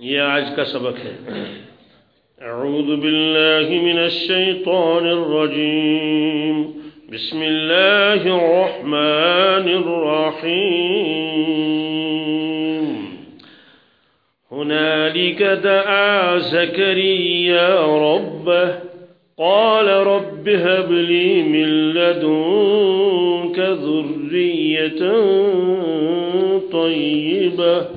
یہ آج کا سبق ہے أعوذ باللہ من الشیطان الرجیم بسم اللہ الرحمن الرحیم هنالك دعا زكريا ربه. قال رب هب لي من لدنك ذرية طيبة.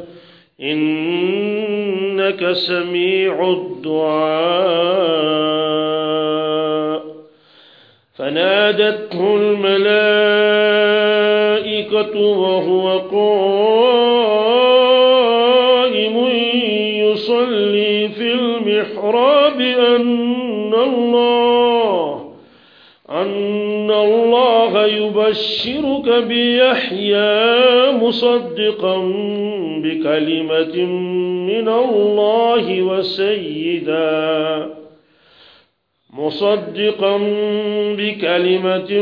إنك سميع الدعاء. فنادته الملائكة وهو قائم يصلي في المحراب أن الله أن الله يبشرك بيحيى مصدقا بكلمة من الله وسيدا مصدقا بكلمة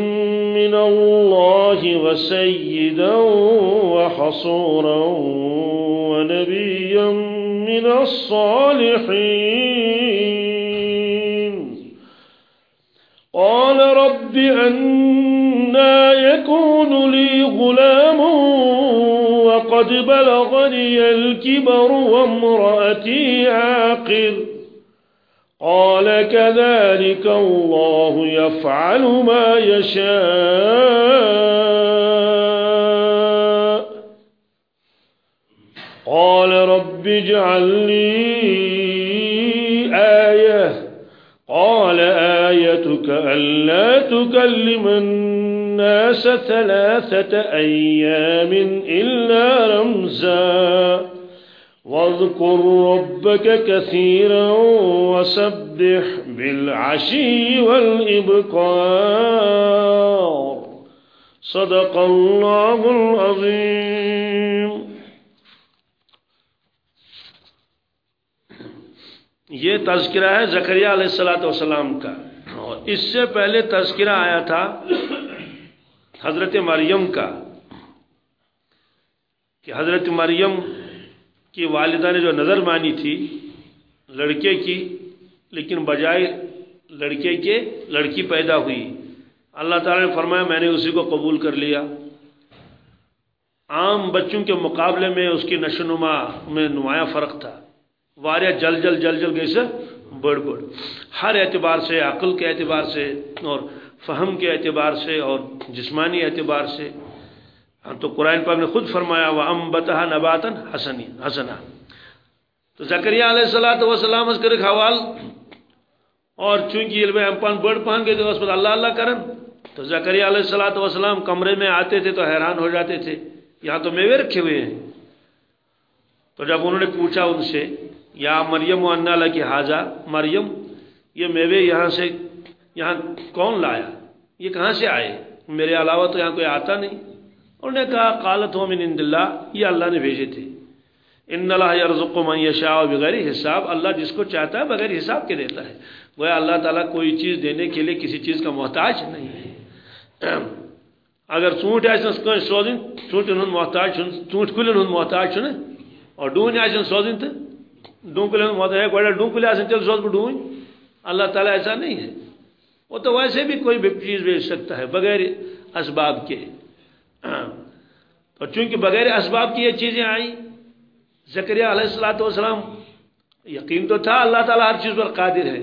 من الله وسيدا وحصورا ونبيا من الصالحين. قال رب أنا وقد بلغني الكبر وامرأتي عاقر. قال كذلك الله يفعل ما يشاء. قال رب اجعل لي آية. قال آيتك ألا تكلم الناس ثلاثة أيام إلا رمزا. واذكر ربك كثيرا وسبح بالعشي والإبقار صدق الله العظيم. یہ تذکرہ ہے زکریہ علیہ والسلام کا۔ اس سے پہلے تذکرہ آیا تھا حضرت مریم کا، کہ حضرت مریم کی والدہ نے جو نظر مانی تھی لڑکے کی، لیکن بجائے لڑکے کے لڑکی پیدا ہوئی۔ اللہ تعالیٰ نے فرمایا، میں نے اسی کو قبول کر لیا۔ عام بچوں کے مقابلے میں اس کی نشونما میں نمایاں فرق تھا۔ واریا جل جل جل جل گئی سے بڑھ بڑھ ہر اعتبار سے، عقل کے اعتبار سے اور فہم کے اعتبار سے اور جسمانی اعتبار سے۔ ہاں، تو قرآن پاک نے خود فرمایا وہ ام بتہ نباتن حسنی حسنا۔ تو زکریہ علیہ السلام وسلام اس کرے حوال۔ اور چونکہ علم امپان بڑھ پان گئے تو اس پر اللہ اللہ کرن۔ تو زکریہ علیہ السلام وسلام کمرے میں آتے تھے تو حیران ہو جاتے تھے۔ یہاں تو میوے رکھے ہوئے ہیں۔ تو جب انہوں نے پوچھا ان سے یا مریم و انا کی حاضہ مریم، یہ میوے یہاں سے یہاں کون لایا؟ یہ کہاں سے آئے؟ میرے علاوہ تو یہاں کوئی آتا نہیں۔ انہوں نے کہا، قالت ہو من عند اللہ، یہ اللہ نے بھیجے تھے۔ ان اللہ یرزق من یشاء بغیر حساب، اللہ جس کو چاہتا ہے بغیر حساب کے دیتا ہے۔ وہ اللہ تعالیٰ کوئی چیز دینے کے لیے کسی چیز کا محتاج نہیں ہے۔ اگر ژوٗنٛٹھ آسنس کٲنٛسہِ سوزٕنۍ ژوٗنٛٹھٮ۪ن ہُنٛد محتاج چھُنہٕ ژوٗنٛٹھۍ کُلٮ۪ن ہُنٛد محتاج چھُنہٕ اور ڈوٗنۍ آسن سوزٕنۍ تہٕ ڈوٗں کُلٮ۪ن ہُنٛد ہے گۄڈٕ ڈوٗں کُلۍ آسن تیٚلہِ سوزٕ بہٕ اللہ تعالیٰ ایسا نہیں ہے۔ وہ تو ویسے بھی کوئی بھی چیز بھیج سکتا ہے، بغیر اسباب کے۔ اور چونکہ بغیر اسباب کی یہ چیزیں آئیں زکریہ علیہ السلاۃ والسلام، یقین تو تھا اللہ تعالیٰ ہر چیز پر قادر ہے،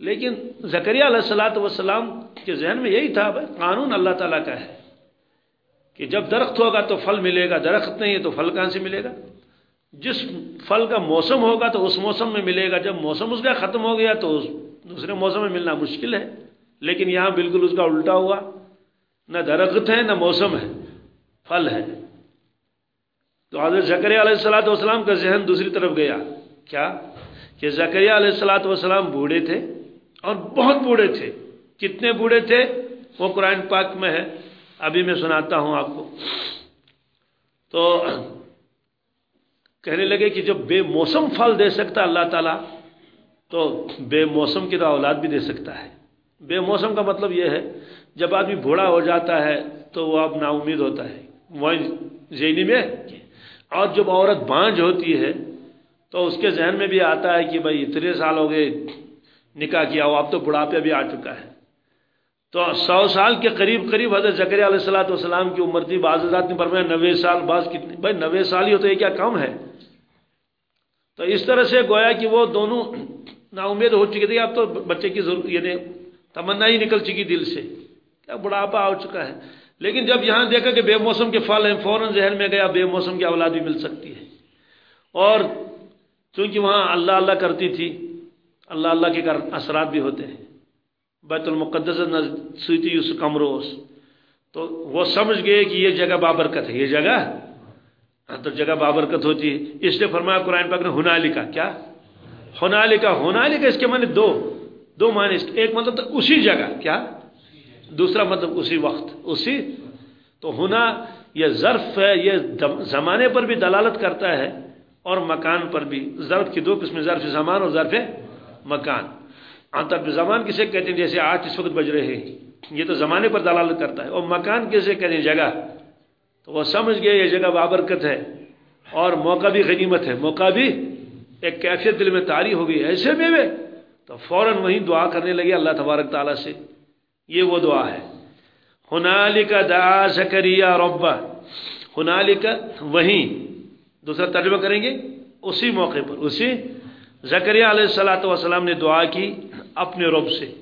لیکن زکریہ علیہ السلاۃ والسلام کے ذہن میں یہی تھا، بھائی قانون اللہ تعالیٰ کا ہے کہ جب درخت ہوگا تو پھل ملے گا، درخت نہیں ہے تو پھل کہاں سے ملے گا؟ جس پھل کا موسم ہوگا تو اس موسم میں ملے گا۔ جب موسم اس کا ختم ہو گیا تو دوسرے موسم میں ملنا مشکل ہے۔ لیکن یہاں بالکل اس کا الٹا ہوا۔ نہ درخت ہے، نہ موسم ہے، پھل ہے۔ تو حضرت زکریہ علیہ السلاۃ والسلام کا ذہن دوسری طرف گیا۔ کیا؟ کہ زکریہ علیہ السلاۃ والسلام بوڑھے تھے اور بہت بوڑھے تھے۔ کتنے بوڑھے تھے؟ وہ قرآن پاک میں ہے۔ ابھی میں سناتا ہوں آپ کو۔ تو کہنے لگے کہ جب بے موسم پھل دے سکتا اللہ تعالیٰ، تو بے موسم کی تو اولاد بھی دے سکتا ہے۔ بے موسم کا مطلب یہ ہے، جب آدمی بوڑھا ہو جاتا ہے تو وہ اب نا امید ہوتا ہے۔ وہ ذہنی میں اور جب عورت بانج ہوتی ہے تو اس کے ذہن میں بھی آتا ہے کہ بھائی اتنے سال ہو گئے، نکاح کیا ہو اب تو بڑھاپے بھی آ چکا ہے۔ تو سو سال کے قریب قریب حضرت زکریہ علیہ السلاۃ والسلام کی عمر تھی، بعض حضرات نے فرمایا نوے سال، بعض کتنے، بھائی نوے سال ہی ہوتے یہ کیا کم ہے؟ تو اس طرح سے گویا کہ وہ دونوں نا امید ہو چکی تھی اب تو بچے کی ضرورت یعنی تمنا ہی نکل چکی دل سے۔ کیا بڑھاپا آ چکا ہے۔ لیکن جب یہاں دیکھا کہ بے موسم کے پھل ہیں، فوراً ذہن میں گیا، بے موسم کی اولاد بھی مل سکتی ہے۔ اور چونکہ وہاں اللہ اللہ کرتی تھی، اللہ اللہ کے اثرات بھی ہوتے ہیں۔ بیت المقدس سوتی اس کمروس تو وہ سمجھ گئے کہ یہ جگہ بابرکت ہے، یہ جگہ ہاں، تو جگہ بابرکت ہوتی ہے۔ اس لیے فرمایا قرآن پاک نے ہونا لکھا کیا؟ ہونا لکھا ہونا لکھا اس کے معنی دو دو معنی ایک مطلب تو اسی جگہ، کیا؟ دوسرا مطلب اسی وقت، اسی۔ تو ہونا یہ ظرف ہے، یہ زمانے پر بھی دلالت کرتا ہے اور مکان پر بھی۔ ظرف کی دو قسم ظرف زمان اور ظرف مکان۔ انتر زمان کسے کہتے ہیں؟ جیسے آج اس وقت بج رہے ہیں۔ یہ تو زمانے پر دلالت کرتا ہے۔ اور مکان کسے کہتے ہیں؟ جگہ۔ تو وہ سمجھ گئے یہ جگہ بابرکت ہے اور موقع بھی غنیمت ہے۔ موقع بھی ایک کیفیت دل میں تاری ہو گئی۔ ایسے میں تو فوراً وہیں دعا کرنے لگے اللہ تبارک تعالیٰ سے۔ یہ وہ دعا ہے۔ ہنالک دعا زکریہ ربا۔ ہنالک وہیں دوسرا ترجمہ کریں گے۔ اسی موقع پر۔ اسی زکریہ علیہ السلاۃ والسلام نے دعا کی اپنے رب سے۔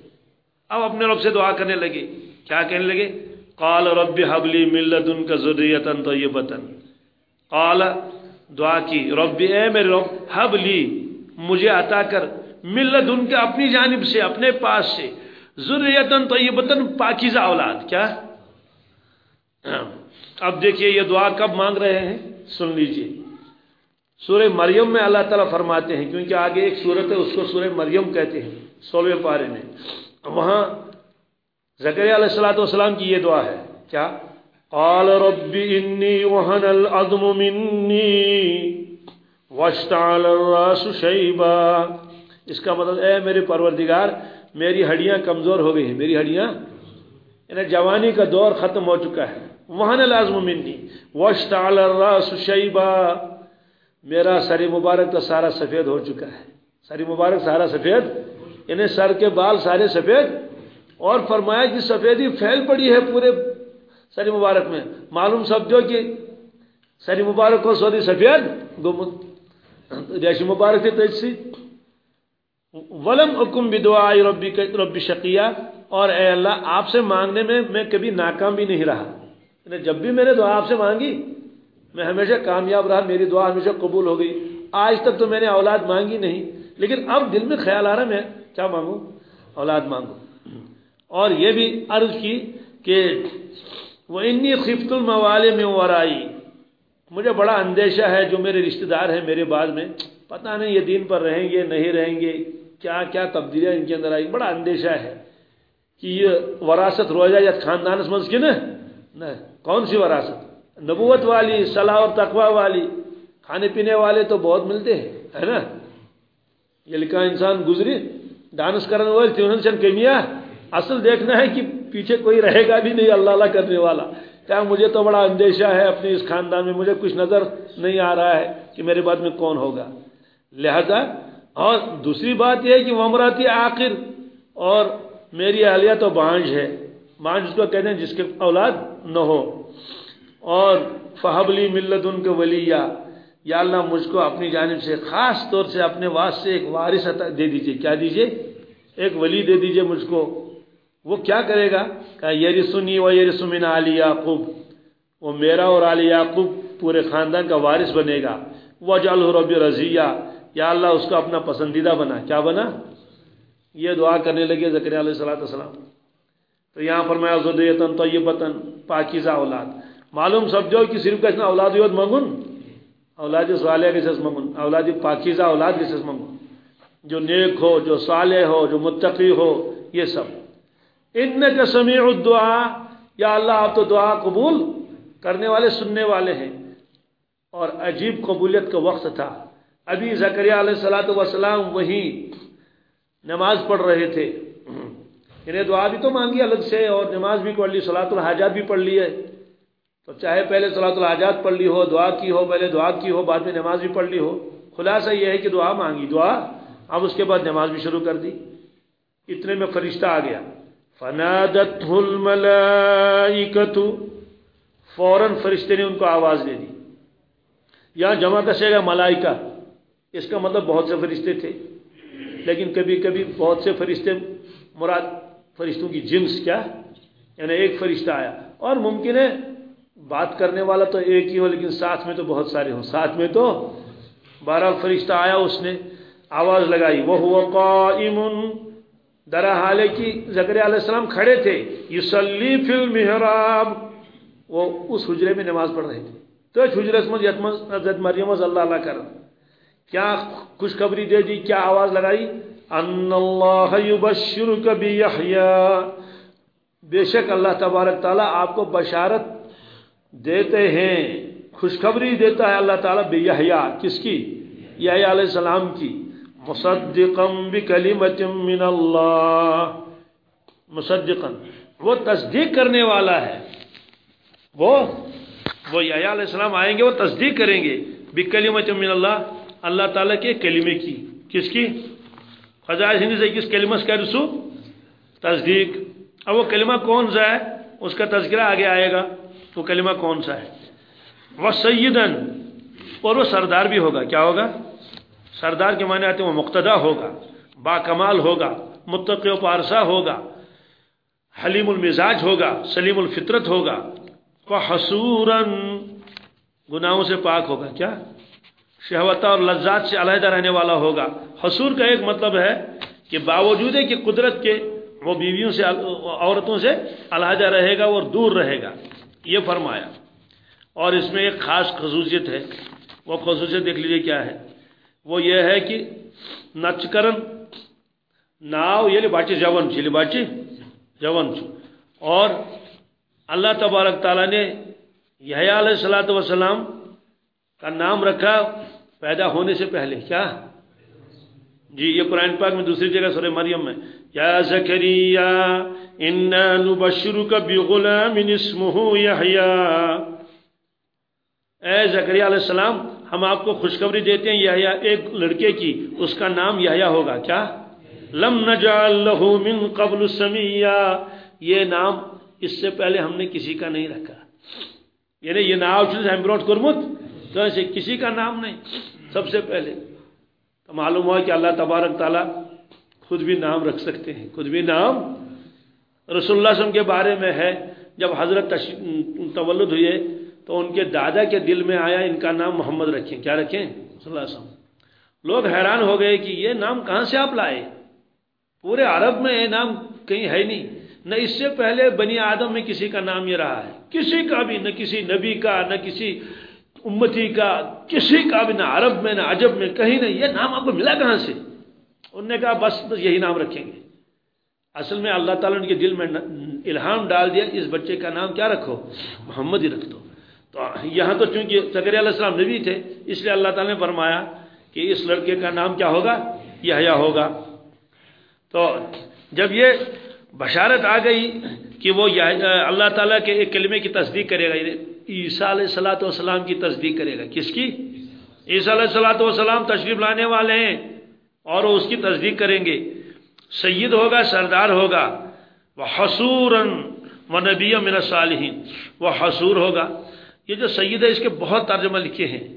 اب اپنے رب سے دعا کرنے لگے۔ کیا کہنے لگے؟ قال رب حبلی ملدن کا ضروریتن تو قال، دعا کی، رب، اے میرے رب حبلی مجھے عطا کر ملدن کے اپنی جانب سے، اپنے پاس سے ضروریتن تو پاکیزہ اولاد۔ کیا؟ اب دیکھیے یہ دعا کب مانگ رہے ہیں؟ سن لیجیے۔ سورہ مریم میں اللہ تعالیٰ فرماتے ہیں، کیونکہ آگے ایک صورت ہے، اس کو سورہ مریم کہتے ہیں سولہ پارے میں۔ وہاں زکریہ علیہ السلاۃ والسلام کی یہ دعا ہے۔ کیا؟ قال رب انی وہن العظم منی واشتعل الراس شیبا۔ اس کا مطلب اے میرے پروردگار، میری ہڈیاں کمزور ہو گئی ہیں، میری ہڈیاں۔ یعنی جوانی کا دور ختم ہو چکا ہے۔ وہن العظم منی واشتعل الراس شیبا۔ میرا سری مبارک تو سارا سفید ہو چکا ہے۔ سری مبارک، سارا سفید؟ انہیں سر کے بال سارے سفید؟ اور فرمایا کہ سفیدی پھیل پڑی ہے پورے سری مبارک میں۔ معلوم سب جو کہ سری مبارک کو سودی سفید گمت ریشی مبارک تھی تجسی۔ ولم حکم بدعائی ربی ربی شقیہ۔ اور اے اللہ، آپ سے مانگنے میں میں کبھی ناکام بھی نہیں رہا۔ یعنی جب بھی میں نے دعا آپ سے مانگی، میں ہمیشہ کامیاب رہا، میری دعا ہمیشہ قبول ہو گئی۔ آج تک تو میں نے اولاد مانگی نہیں، لیکن اب دل میں خیال آ رہا میں کیا مانگوں؟ اولاد مانگوں اور یہ بھی عرض کی کہ وہ انی خفت الموالے میں ورائی۔ مجھے بڑا اندیشہ ہے جو میرے رشتہ دار ہیں میرے بعد میں، پتہ نہیں یہ دین پر رہیں گے، نہیں رہیں گے، کیا کیا تبدیلیاں ان کے اندر آئی بڑا اندیشہ ہے کہ یہ وراثت روزہ یا خاندان سمجھ کے نا؟ کون سی وراثت؟ نبوت والی، صلاح اور تقوی والی۔ کھانے پینے والے تو بہت ملتے ہیں، ہے نا؟ یہ لکھا انسان گزری ڈانس کرنے والے تیونن چند کمیاں اصل دیکھنا ہے کہ پیچھے کوئی رہے گا بھی نہیں، اللہ اللہ کرنے والا۔ کیا مجھے تو بڑا اندیشہ ہے اپنے اس خاندان میں، مجھے کچھ نظر نہیں آ رہا ہے کہ میرے بعد میں کون ہوگا۔ لہذا، اور دوسری بات یہ ہے کہ ومراتی آخر، اور میری اہلیہ تو بانج ہے۔ بانج اس کو کہتے ہیں جس کے اولاد نہ ہو۔ اور فہبلی ملت ان کے ولیہ یا اللہ، مجھ کو اپنی جانب سے خاص طور سے اپنے واسطے سے ایک وارث دے دیجیے۔ کیا دیجیے؟ ایک ولی دے دیجیے مجھ کو۔ وہ کیا کرے گا؟ کہ یرسنی و یرسمن علی یعقوب۔ وہ میرا اور علی یعقوب پورے خاندان کا وارث بنے گا۔ وجعلہ رب رضیہ یا اللہ، اس کو اپنا پسندیدہ بنا۔ کیا بنا؟ یہ دعا کرنے لگے ذکر علیہ السلام تو یہاں پر میں ذریتن طیبتن، پاکیزہ اولاد۔ معلوم سمجھو کہ صرف کہنا اولاد یوت منگن اولاد صالح کے سس منگن اولاد پاکیزہ اولاد کے سس منگن جو نیک ہو، جو صالح ہو، جو متقی ہو، یہ سب۔ ان کا سمیع الدعا یا اللہ، آپ تو دعا قبول کرنے والے، سننے والے ہیں۔ اور عجیب قبولیت کا وقت تھا۔ ابھی زکریہ علیہ السلاۃ وسلام وہیں نماز پڑھ رہے تھے۔ انہیں دعا بھی تو مانگی الگ سے، اور نماز بھی پڑھ لی، صلاۃ الحاجات بھی پڑھ لی ہے تو چاہے پہلے صلاۃ الحاجات پڑھ لی ہو، دعا کی ہو، پہلے دعا کی ہو، بعد میں نماز بھی پڑھ لی ہو۔ خلاصہ یہ ہے کہ دعا مانگی، دعا۔ اب اس کے بعد نماز بھی شروع کر دی۔ اتنے میں فرشتہ آ گیا۔ فنادت الملائکت فوراً فرشتے نے ان کو آواز دے دی. یہاں جمع کسے گا ملائکہ. اس کا مطلب بہت سے فرشتے تھے. لیکن کبھی کبھی بہت سے فرشتے مراد فرشتوں کی جنس کیا؟ یعنی ایک فرشتہ آیا. اور ممکن ہے بات کرنے والا تو ایک ہی ہو، لیکن ساتھ میں تو بہت سارے ہوں. ساتھ میں تو بارہ فرشتہ آیا، اس نے آواز لگائی. وہ ہوا قائم درا حال کی زکریہ علیہ السلام کھڑے تھے یسلی فی المحراب۔ وہ اس حجرے میں نماز پڑھ رہے تھے۔ تو حجرے میں حضرت مریم اللہ اللہ کر کیا خوشخبری دے دی، کیا آواز لگائی؟ ان اللہ یبشرک بیحیاء۔ بے شک اللہ تبارک تعالیٰ آپ کو بشارت دیتے ہیں، خوشخبری دیتا ہے اللہ تعالیٰ بیحیاء۔ کس کی؟ یحییٰ علیہ السلام کی۔ مصدقا بکلمت من اللہ۔ مصدقا۔ وہ تصدیق کرنے والا ہے۔ وہ وہ یحییٰ علیہ السلام آئیں گے، وہ تصدیق کریں گے۔ بکلمت من اللہ اللہ تعالیٰ کے کلمے کی۔ کس کی؟ خزائے ہندی سے کس کلمہ سے رسو تصدیق۔ اب وہ کلمہ کون سا ہے؟ اس کا تذکرہ آگے آئے گا۔ وہ کلمہ کون سا ہے؟ وہ سیدن اور وہ سردار بھی ہوگا۔ کیا ہوگا؟ سردار کے معنی آتے ہیں وہ مقتدا ہوگا، با کمال ہوگا متقی و پارسا ہوگا، حلیم المزاج ہوگا، سلیم الفطرت ہوگا۔ وہ گناہوں سے پاک ہوگا، کیا؟ شہوتہ اور لذات سے علیحدہ رہنے والا ہوگا۔ حصور کا ایک مطلب ہے کہ باوجود ہے کہ قدرت کے وہ بیویوں سے، عورتوں سے علیحدہ رہے گا اور دور رہے گا۔ یہ فرمایا۔ اور اس میں ایک خاص خصوصیت ہے۔ وہ خصوصیت دیکھ لیجیے کیا ہے۔ وہ یہ ہے کہ نچ کرن ناو یہ باچی جون چلی باچی جون اور اللہ تبارک تعالیٰ نے یہ علیہ السلام کا نام رکھا پیدا ہونے سے پہلے، کیا؟ جی یہ قرآن پاک میں دوسری جگہ سورہ مریم میں، یا زکریہ، انا نبشرک بغلام اسمہ یحییٰ۔ اے زکریہ علیہ السلام ہم آپ کو خوشخبری دیتے ہیں یحییٰ ایک لڑکے کی، اس کا نام یحییٰ ہوگا، کیا؟ لم نجعل له من قبل سمیہ یہ نام اس سے پہلے ہم نے کسی کا نہیں رکھا۔ یعنی یہ نام چیز ہم بروٹ کرمت تو ایسے کسی کا نام نہیں، سب سے پہلے۔ تو معلوم ہوا کہ اللہ تبارک تعالیٰ خود بھی نام رکھ سکتے ہیں، خود بھی نام رسول اللہ علیہ وسلم کے بارے میں ہے۔ جب حضرت تولد ہوئے تو ان کے دادا کے دل میں آیا ان کا نام محمد رکھیں۔ کیا رکھیں؟ صلی اللہ علیہ وسلم۔ لوگ حیران ہو گئے کہ یہ نام کہاں سے آپ لائے؟ پورے عرب میں یہ نام کہیں ہے نہیں۔ نہ اس سے پہلے بنی آدم میں کسی کا نام یہ رہا ہے۔ کسی کا بھی، نہ کسی نبی کا، نہ کسی امتی کا، کسی کا بھی، نہ عرب میں، نہ عجب میں، کہیں نہیں۔ یہ نام آپ کو ملا کہاں سے؟ انہوں نے کہا بس بس یہی نام رکھیں گے۔ اصل میں اللہ تعالیٰ نے ان کے دل میں الہام ڈال دیا اس بچے کا نام کیا رکھو؟ محمد ہی رکھ دو۔ یہاں تو چونکہ سکری علیہ السلام نبی تھے، اس لیے اللہ تعالیٰ نے فرمایا کہ اس لڑکے کا نام کیا ہوگا؟ یہ ہوگا۔ تو جب یہ بشارت آ گئی کہ وہ اللہ تعالیٰ کے ایک کلمے کی تصدیق کرے گا یعنی عیسیٰ علیہ السلاۃ والسلام کی تصدیق کرے گا۔ کس کی؟ عیسیٰ علیہ السلاۃ والسلام تشریف لانے والے ہیں اور وہ اس کی تصدیق کریں گے۔ سید ہوگا، سردار ہوگا۔ وہ حصور و نبی من الصالحین۔ وہ حصور ہوگا۔ یہ جو سید ہے اس کے بہت ترجمہ لکھے ہیں۔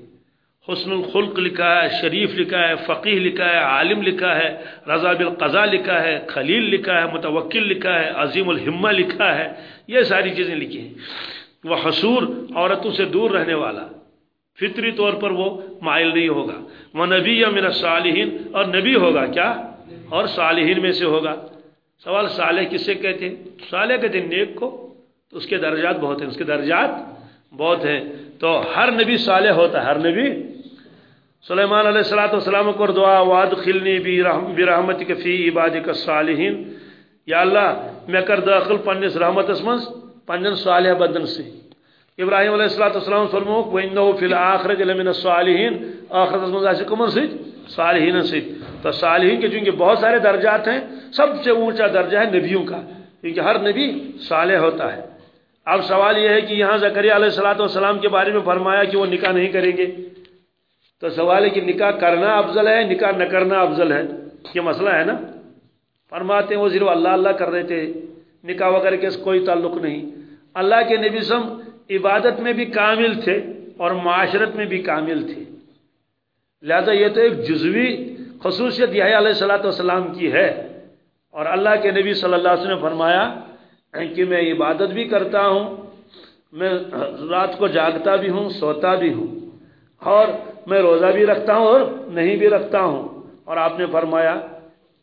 حسن الخلق لکھا ہے، شریف لکھا ہے فقیح لکھا ہے، عالم لکھا ہے، رضا بالقضاء لکھا ہے، خلیل لکھا ہے، متوکل لکھا ہے، عظیم الحمہ لکھا ہے۔ یہ ساری چیزیں لکھی ہیں۔ وہ حصور عورتوں سے دور رہنے والا۔ فطری طور پر وہ مائل نہیں ہوگا۔ وہ نبی یا میرا صالحین اور نبی ہوگا کیا؟ اور صالحین میں سے ہوگا۔ سوال صالح کس سے کہتے ہیں؟ صالح کہتے ہیں نیک کو، تو اس کے درجات بہت ہیں۔ اس کے درجات بہت ہیں۔ تو ہر نبی صالح ہوتا ہے، ہر نبی۔ سلیمان علیہ السلاۃ والسلام کو دعا واد خلنی برحمت فی عباد کا صالحین یا اللہ، میں کر داخل پنس رحمت اسمنس پنن صالح بدن سے۔ ابراہیم علیہ السلام والسلام فرموک وَإِنَّهُ فِي الْآخِرَةِ لَمِنَ الصَّالِحِينَ۔ آخرت میں ایسے کمن سے؟ صالحین سے۔ تو صالحین کے چونکہ بہت سارے درجات ہیں، سب سے اونچا درجہ ہے نبیوں کا۔ کیونکہ ہر نبی صالح ہوتا ہے۔ اب سوال یہ ہے کہ یہاں زکریہ علیہ السلاۃ والسلام کے بارے میں فرمایا کہ وہ نکاح نہیں کریں گے؟ تو سوال ہے کہ نکاح کرنا افضل ہے، نکاح نہ کرنا افضل ہے؟ یہ مسئلہ ہے نا؟ فرماتے ہیں، وہ صرف اللہ اللہ کر رہے تھے نکاح وغیرہ کے کوئی تعلق نہیں۔ اللہ کے نبی سم عبادت میں بھی کامل تھے اور معاشرت میں بھی کامل تھے۔ لہذا یہ تو ایک جزوی خصوصیت یہ علیہ السلاۃ والسلام کی ہے۔ اور اللہ کے نبی صلی اللہ علیہ وسلم نے فرمایا کہ میں عبادت بھی کرتا ہوں، میں رات کو جاگتا بھی ہوں، سوتا بھی ہوں، اور میں روزہ بھی رکھتا ہوں اور نہیں بھی رکھتا ہوں۔ اور آپ نے فرمایا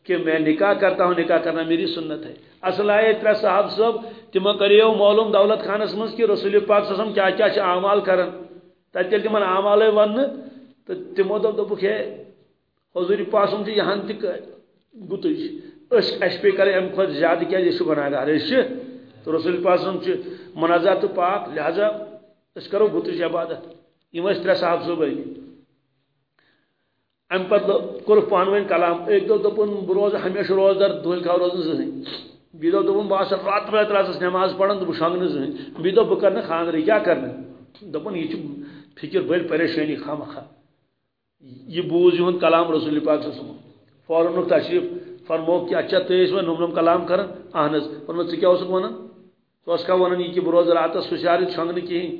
کہ میں نکاح کرتا ہوں، نکاح کرنا میری سنت ہے۔ اصل آئے صاحب صاحب تمو کریو معلوم دولت خانس مز کہ رسول پاک سسم کیا کیا چھ اعمال کرن۔ تتل تمن اعمال ون، تو تمو دب دبک ہے حضور پاک سم تہ یہاں تک گتج اس پہ کرے ام خود زیادہ کیا یہ گناہگار اس تو رسول پاک سم چھ منازع تو پاک لہذا اس کرو گتج جی عبادت یہ ترے صاحب صاحب ام پتہ کور پانوین کلام ایک دو دپن بہ روز ہمیشہ روزدار دہل کھا روزن زہن بی دو دپن بہ رات رات رات نماز پڑھن تو بہ شونگ زہن بی دو بہ خاندر کیا کرنا دپن یہ فکر بل پریشانی خام خا یہ بوز یہ کلام رسول پاک صلی اللہ علیہ وسلم فوراً تشریف فرمو کہ اچھا تو اس میں نم نم کلام کرن اہن فرمو ژٕ کیٛاہ اوسُکھ وَنان ژٕ اوس کھا وَنان یہِ کہِ بہٕ روزٕ راتس ہُشیار شۄنٛگنہٕ کِہیٖنۍ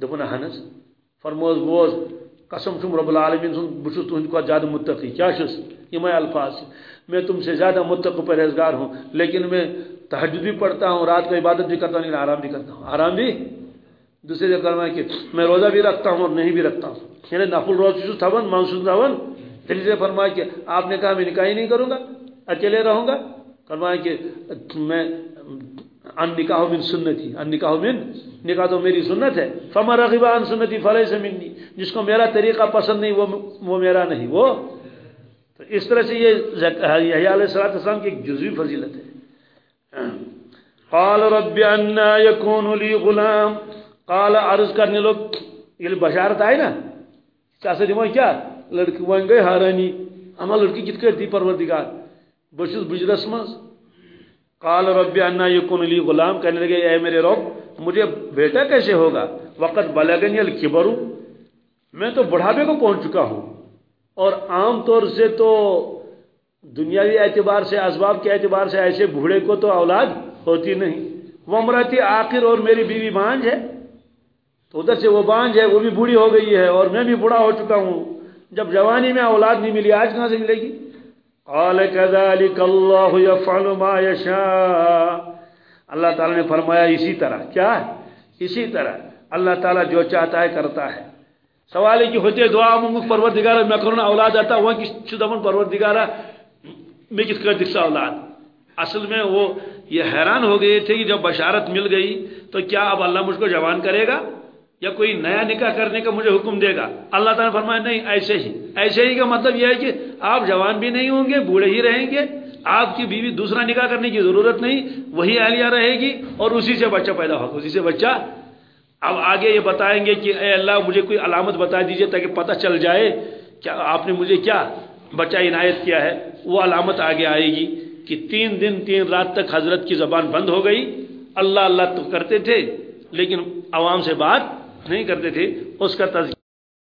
دوٚپُن اہن فرموس بوز۔ قسم چھم رب العالمین سن بچ تہند کو زیادہ متقی۔ کیا چھس یہ الفاظ میں تم سے زیادہ متق پرہیزگار ہوں، لیکن میں تہجد بھی پڑھتا ہوں، رات کو عبادت بھی کرتا ہوں، لیکن آرام بھی کرتا ہوں۔ آرام بھی؟ دوسرے جگہ کرنا کہ میں روزہ بھی رکھتا ہوں اور نہیں بھی رکھتا ہوں۔ یعنی نفل روز چھس تھون منصوص تھون دلی سے فرمایا کہ آپ نے کہا میں نکاح ہی نہیں کروں گا، اکیلے رہوں گا۔ فرمایا کہ میں ان نکاح من سنتی ان نکاح من، نکاح تو میری سنت ہے۔ فما رغب عن سنتی فلیس منی جس کو میرا طریقہ پسند نہیں، وہ وہ میرا نہیں، وہ۔ تو اس طرح سے یہ علیہ السلام کی ایک جزوی فضیلت ہے۔ قال رب انا يكون لي غلام۔ قال عرض کرنے لوگ، یہ بشارت آئی نا؟ چاہتے دمو کیا؟ لڑکی ون گئی حیرانی. اما لڑکی کت کر دی پروردگار. بس بجرس مز قال رب انا یکون لی غلام. کہنے لگے، اے میرے رب، مجھے بیٹا کیسے ہوگا؟ وقت بلغنی الکبر میں تو بڑھاپے کو پہنچ چکا ہوں. اور عام طور سے تو دنیاوی اعتبار سے، اسباب کے اعتبار سے ایسے بوڑھے کو تو اولاد ہوتی نہیں. وہ مرتی آخر اور میری بیوی بانج ہے. تو ادھر سے وہ بانج ہے، وہ بھی بوڑھی ہو گئی ہے اور میں بھی بوڑھا ہو چکا ہوں. جب جوانی میں اولاد نہیں ملی، آج کہاں سے ملے گی؟ قال كذلك الله يفعل ما يشاء۔ اللہ تعالی نے فرمایا اسی طرح۔ کیا اسی طرح۔ اللہ تعالی جو چاہتا ہے کرتا ہے۔ سوال ہے کہ ہوتے دعا منگ پروردگار میں کرنا اولاد آتا وہ کس دمن پروردگار میں کس کر دکھتا اولاد؟ اصل میں وہ یہ حیران ہو گئے تھے کہ جب بشارت مل گئی تو کیا اب اللہ مجھ کو جوان کرے گا؟ یا کوئی نیا نکاح کرنے کا مجھے حکم دے گا؟ اللہ تعالیٰ نے فرمایا، نہیں، ایسے ہی ایسے ہی کا مطلب یہ ہے کہ آپ جوان بھی نہیں ہوں گے، بوڑھے ہی رہیں گے، آپ کی بیوی دوسرا نکاح کرنے کی ضرورت نہیں، وہی اہلیہ رہے گی اور اسی سے بچہ پیدا ہوگا، اسی سے بچہ اب آگے یہ بتائیں گے کہ اے اللہ، مجھے کوئی علامت بتا دیجیے تاکہ پتہ چل جائے کیا آپ نے مجھے کیا بچہ عنایت کیا ہے؟ وہ علامت آگے آئے گی کہ تین دن، تین رات تک حضرت کی زبان بند ہو گئی، اللہ اللہ تو کرتے تھے، لیکن عوام سے بات نہیں کرتے تھے اس کا تذکر